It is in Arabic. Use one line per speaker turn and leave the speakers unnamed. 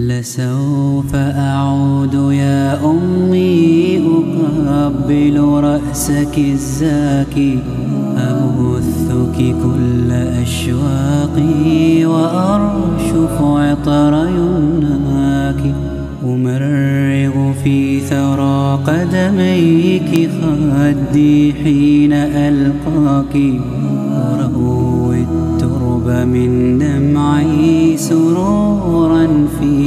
لسوف أعود يا أمي أقبل رأسك الزاكي أبثك كل أشواقي وأرشف عطر يمناك أمرغ في ثرى قدميك خدي حين ألقاك أروي الترب من دمعي سرورا في